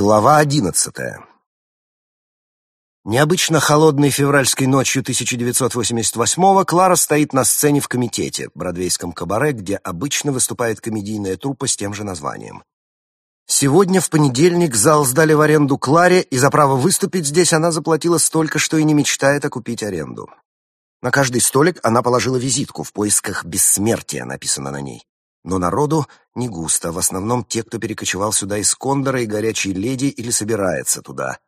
Глава одиннадцатая. Необычно холодной февральской ночью 1988-го Клара стоит на сцене в комитете, бродвейском кабаре, где обычно выступает комедийная труппа с тем же названием. Сегодня, в понедельник, зал сдали в аренду Кларе, и за право выступить здесь она заплатила столько, что и не мечтает окупить аренду. На каждый столик она положила визитку в поисках бессмертия, написано на ней. Но народу не густо, в основном те, кто перекочевал сюда из Кондора и горячей леди или собирается туда.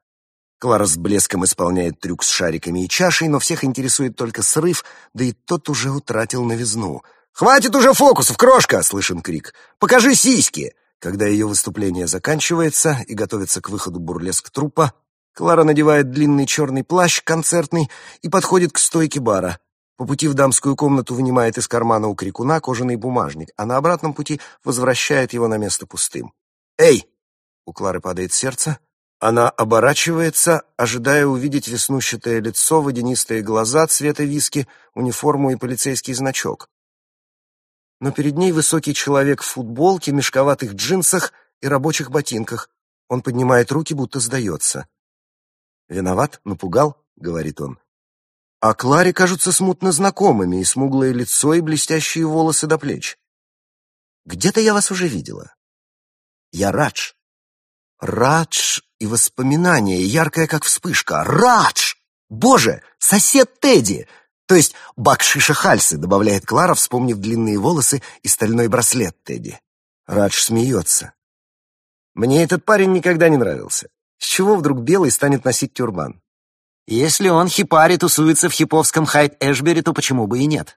Клара с блеском исполняет трюк с шариками и чашей, но всех интересует только срыв, да и тот уже утратил новизну. «Хватит уже фокусов, крошка!» — слышен крик. «Покажи сиськи!» Когда ее выступление заканчивается и готовится к выходу бурлеск трупа, Клара надевает длинный черный плащ концертный и подходит к стойке бара. По пути в дамскую комнату вынимает из кармана у крикуна кожаный бумажник, а на обратном пути возвращает его на место пустым. «Эй!» — у Клары падает сердце. Она оборачивается, ожидая увидеть веснущатое лицо, водянистые глаза цвета виски, униформу и полицейский значок. Но перед ней высокий человек в футболке, мешковатых джинсах и рабочих ботинках. Он поднимает руки, будто сдается. «Виноват? Напугал?» — говорит он. А Кларе кажутся смутно знакомыми и смуглое лицо, и блестящие волосы до плеч. Где-то я вас уже видела. Я Радж. Радж и воспоминания, яркое как вспышка. Радж! Боже, сосед Тедди! То есть бакшиша Хальсы, добавляет Клара, вспомнив длинные волосы и стальной браслет Тедди. Радж смеется. Мне этот парень никогда не нравился. С чего вдруг белый станет носить тюрбан? Если он хипари тусуется в хиповском Хайт-Эшбери, то почему бы и нет?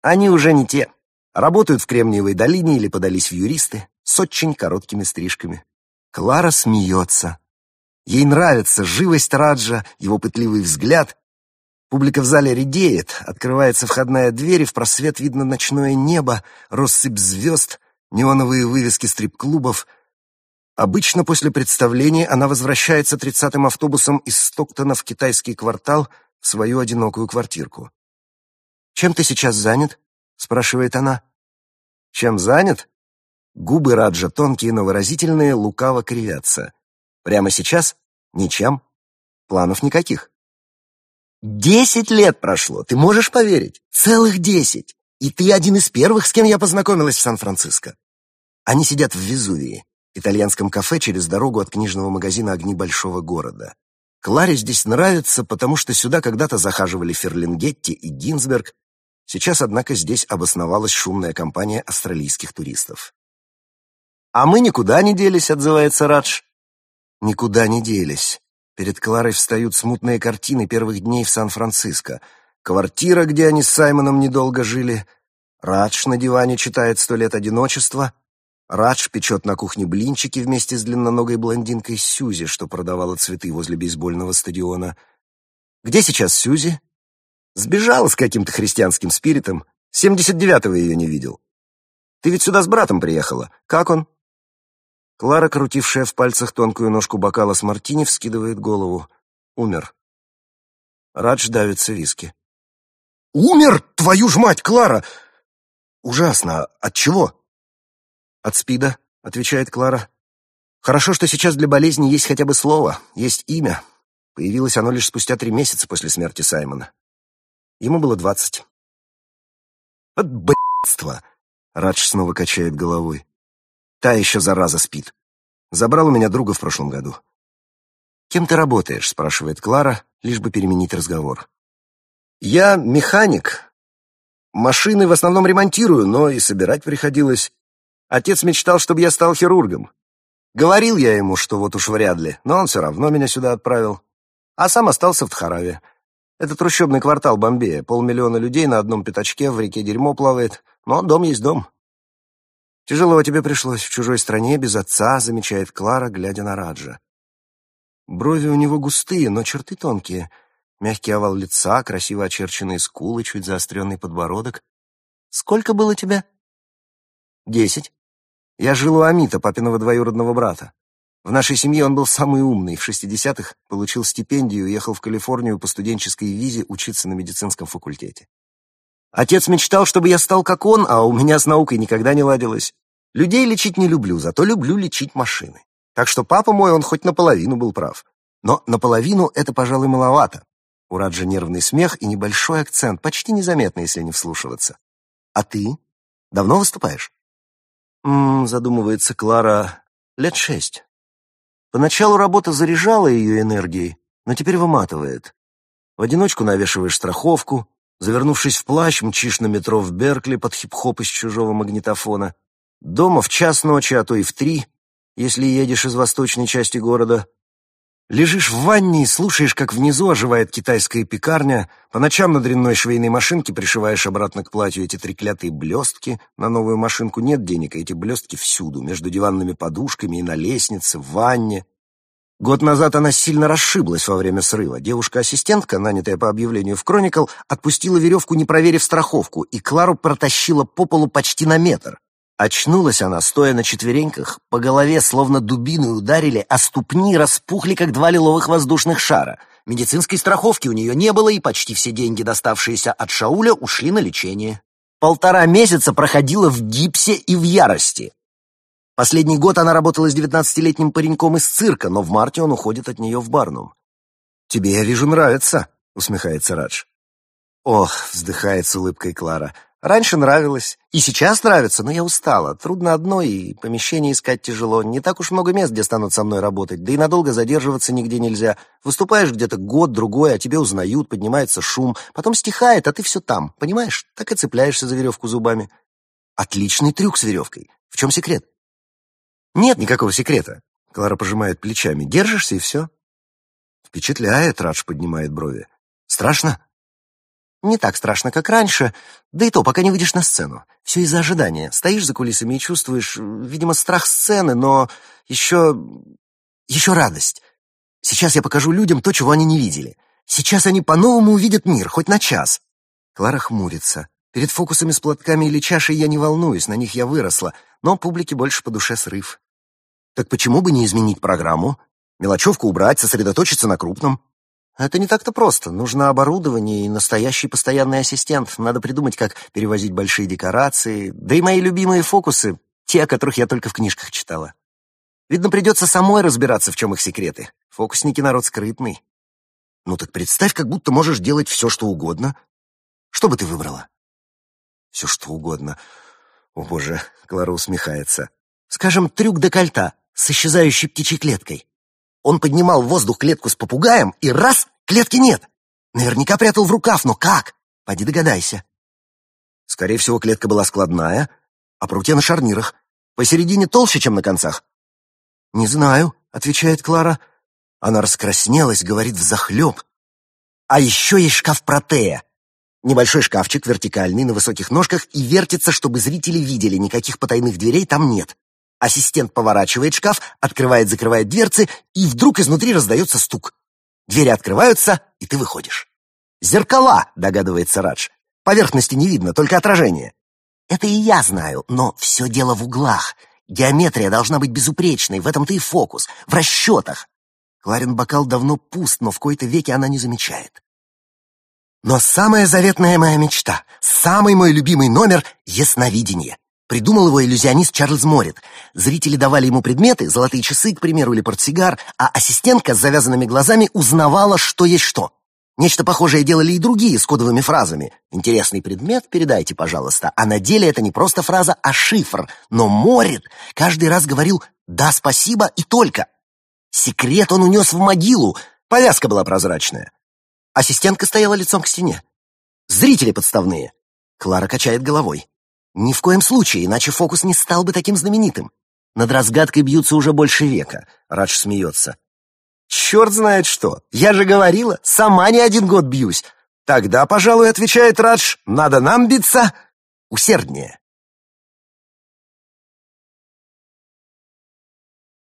Они уже не те. Работают в Кремниевой долине или подались в юристы с очень короткими стрижками. Клара смеется. Ей нравится живость Раджа, его пытливый взгляд. Публика в зале редеет, открывается входная дверь, и в просвет видно ночное небо, россыпь звезд, неоновые вывески стрип-клубов, Обычно после представления она возвращается тридцатым автобусом из Стоктона в китайский квартал в свою одинокую квартирку. «Чем ты сейчас занят?» — спрашивает она. «Чем занят?» Губы Раджа тонкие, но выразительные, лукаво кривятся. «Прямо сейчас? Ничем. Планов никаких». «Десять лет прошло, ты можешь поверить? Целых десять! И ты один из первых, с кем я познакомилась в Сан-Франциско». Они сидят в Везувии итальянском кафе через дорогу от книжного магазина «Огни большого города». Кларе здесь нравится, потому что сюда когда-то захаживали Ферлингетти и Гинзберг. Сейчас, однако, здесь обосновалась шумная компания австралийских туристов. «А мы никуда не делись», — отзывается Радж. «Никуда не делись». Перед Кларой встают смутные картины первых дней в Сан-Франциско. Квартира, где они с Саймоном недолго жили. Радж на диване читает «Сто лет одиночества», Радж печет на кухне блинчики вместе с длинноногой блондинкой Сюзи, что продавала цветы возле бейсбольного стадиона. Где сейчас Сюзи? Сбежала с каким-то христианским спиритом. Семьдесят девятого ее не видел. Ты ведь сюда с братом приехала. Как он? Клара, крутившая в пальцах тонкую ножку бокала с мартини, вскидывает голову. Умер. Радж давится виски. «Умер? Твою ж мать, Клара!» «Ужасно. От чего?» «От СПИДа», — отвечает Клара. «Хорошо, что сейчас для болезни есть хотя бы слово, есть имя. Появилось оно лишь спустя три месяца после смерти Саймона. Ему было двадцать». «От б***ства!» — Радж снова качает головой. «Та еще зараза спит. Забрал у меня друга в прошлом году». «Кем ты работаешь?» — спрашивает Клара, лишь бы переменить разговор. «Я механик. Машины в основном ремонтирую, но и собирать приходилось. Отец мечтал, чтобы я стал хирургом. Говорил я ему, что вот уж вряд ли, но он все равно меня сюда отправил. А сам остался в Тхараве. Это трущобный квартал Бомбея. Полмиллиона людей на одном пятачке, в реке дерьмо плавает. Но дом есть дом. Тяжело тебе пришлось в чужой стране, без отца, замечает Клара, глядя на Раджа. Брови у него густые, но черты тонкие. Мягкий овал лица, красиво очерченные скулы, чуть заостренный подбородок. «Сколько было тебе?» «Десять». Я жил у Амита, папиного двоюродного брата. В нашей семье он был самый умный. В 60-х получил стипендию и уехал в Калифорнию по студенческой визе учиться на медицинском факультете. Отец мечтал, чтобы я стал как он, а у меня с наукой никогда не ладилось. Людей лечить не люблю, зато люблю лечить машины. Так что папа мой, он хоть наполовину был прав. Но наполовину это, пожалуй, маловато. У Раджа нервный смех и небольшой акцент, почти незаметный, если не вслушиваться. А ты? Давно выступаешь? М задумывается Клара. Лет шесть. Поначалу работа заряжала ее энергией, но теперь выматывает. В одиночку навешиваешь страховку, завернувшись в плащ, мчишь на метро в Беркли под хип-хоп из чужого магнитофона. Дома в час ночи, а то и в три, если едешь из восточной части города. Лежишь в ванне и слушаешь, как внизу оживает китайская пекарня, по ночам на дрянной швейной машинке пришиваешь обратно к платью эти треклятые блестки, на новую машинку нет денег, а эти блестки всюду, между диванными подушками и на лестнице, в ванне. Год назад она сильно расшиблась во время срыва. Девушка-ассистентка, нанятая по объявлению в «Кроникл», отпустила веревку, не проверив страховку, и Клару протащила по полу почти на метр. Очнулась она, стоя на четвереньках, по голове словно дубиной ударили, а ступни распухли, как два лиловых воздушных шара. Медицинской страховки у нее не было, и почти все деньги, доставшиеся от Шауля, ушли на лечение. Полтора месяца проходила в гипсе и в ярости. Последний год она работала с девятнадцатилетним пареньком из цирка, но в марте он уходит от нее в Барнум. «Тебе, я вижу, нравится», — усмехается Радж. «Ох», — вздыхает с улыбкой Клара, — «раньше нравилось. И сейчас нравится, но я устала. Трудно одно, и помещение искать тяжело. Не так уж много мест, где станут со мной работать. Да и надолго задерживаться нигде нельзя. Выступаешь где-то год-другой, а тебе узнают, поднимается шум. Потом стихает, а ты все там. Понимаешь? Так и цепляешься за веревку зубами. Отличный трюк с веревкой. В чем секрет? Нет никакого секрета. Клара пожимает плечами. Держишься и все. Впечатляет, Радж поднимает брови. Страшно? Не так страшно, как раньше, да и то, пока не выйдешь на сцену. Все из-за ожидания. Стоишь за кулисами и чувствуешь, видимо, страх сцены, но еще... еще радость. Сейчас я покажу людям то, чего они не видели. Сейчас они по-новому увидят мир, хоть на час. Клара хмурится. Перед фокусами с платками или чашей я не волнуюсь, на них я выросла, но публике больше по душе срыв. Так почему бы не изменить программу? Мелочевку убрать, сосредоточиться на крупном. Это не так-то просто. Нужно оборудование и настоящий постоянный ассистент. Надо придумать, как перевозить большие декорации. Да и мои любимые фокусы, те, о которых я только в книжках читала. Видно, придется самой разбираться, в чем их секреты. Фокусники народ скрытный. Ну так представь, как будто можешь делать все, что угодно. Что бы ты выбрала? Все, что угодно. О, боже, Клара усмехается. Скажем, трюк декольта с исчезающей птичьей клеткой. Он поднимал в воздух клетку с попугаем, и раз — клетки нет. Наверняка прятал в рукав, но как? Пойди догадайся. Скорее всего, клетка была складная, а прутья на шарнирах. Посередине толще, чем на концах. «Не знаю», — отвечает Клара. Она раскраснелась, говорит взахлеб. «А еще есть шкаф Протея. Небольшой шкафчик, вертикальный, на высоких ножках, и вертится, чтобы зрители видели, никаких потайных дверей там нет. Ассистент поворачивает шкаф, открывает-закрывает дверцы, и вдруг изнутри раздается стук. Двери открываются, и ты выходишь. «Зеркала!» — догадывается Радж. «Поверхности не видно, только отражение». «Это и я знаю, но все дело в углах. Геометрия должна быть безупречной, в этом-то и фокус, в расчетах». Кларин бокал давно пуст, но в кои-то веке она не замечает. Но самая заветная моя мечта, самый мой любимый номер — ясновидение. Придумал его иллюзионист Чарльз Морит. Зрители давали ему предметы, золотые часы, к примеру, или портсигар, а ассистентка с завязанными глазами узнавала, что есть что. Нечто похожее делали и другие с кодовыми фразами. «Интересный предмет передайте, пожалуйста». А на деле это не просто фраза, а шифр. Но Морит каждый раз говорил «да, спасибо» и только. Секрет он унес в могилу. Повязка была прозрачная. Ассистентка стояла лицом к стене. Зрители подставные. Клара качает головой. Ни в коем случае, иначе фокус не стал бы таким знаменитым. Над разгадкой бьются уже больше века. Радж смеется. Черт знает что. Я же говорила, сама не один год бьюсь. Тогда, пожалуй, отвечает Радж, надо нам биться усерднее.